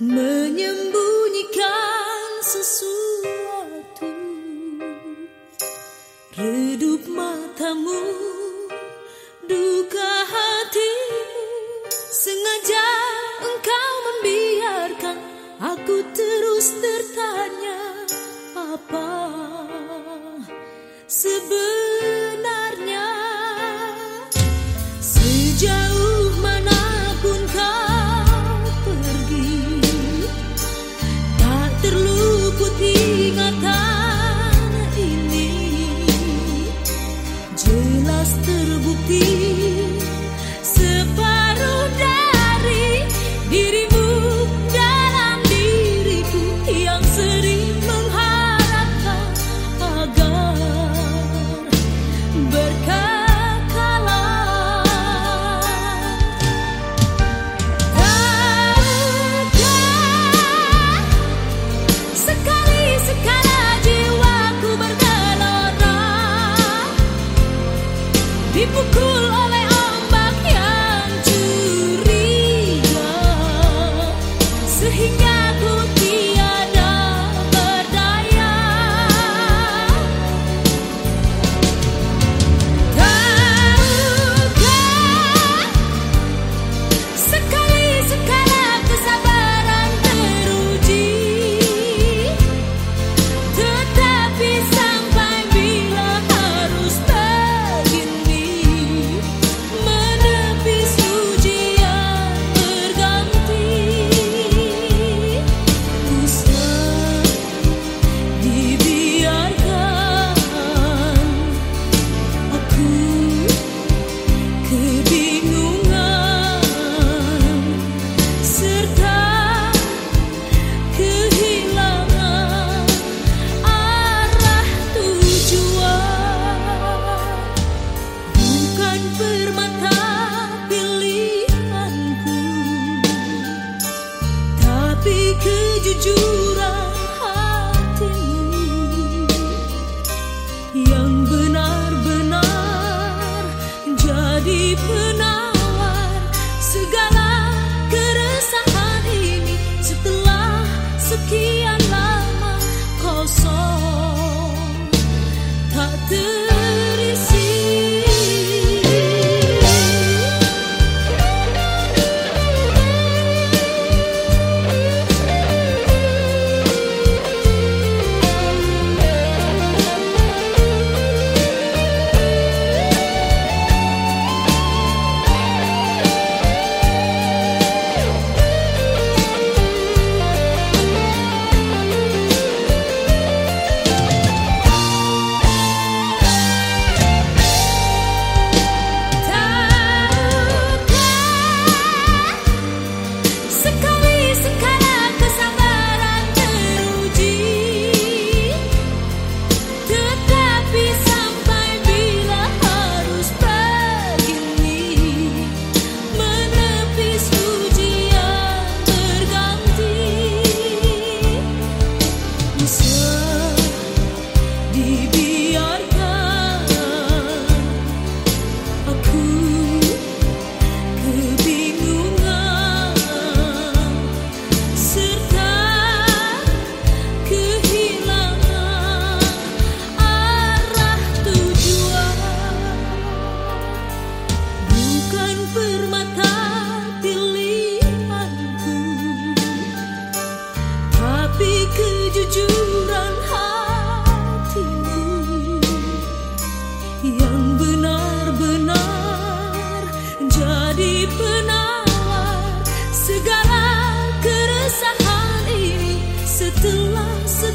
menyembunyikan sesuatu 只听。people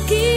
aquí.